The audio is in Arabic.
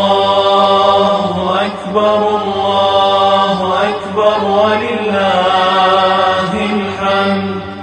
الله أكبر الله أكبر ولله الحمد.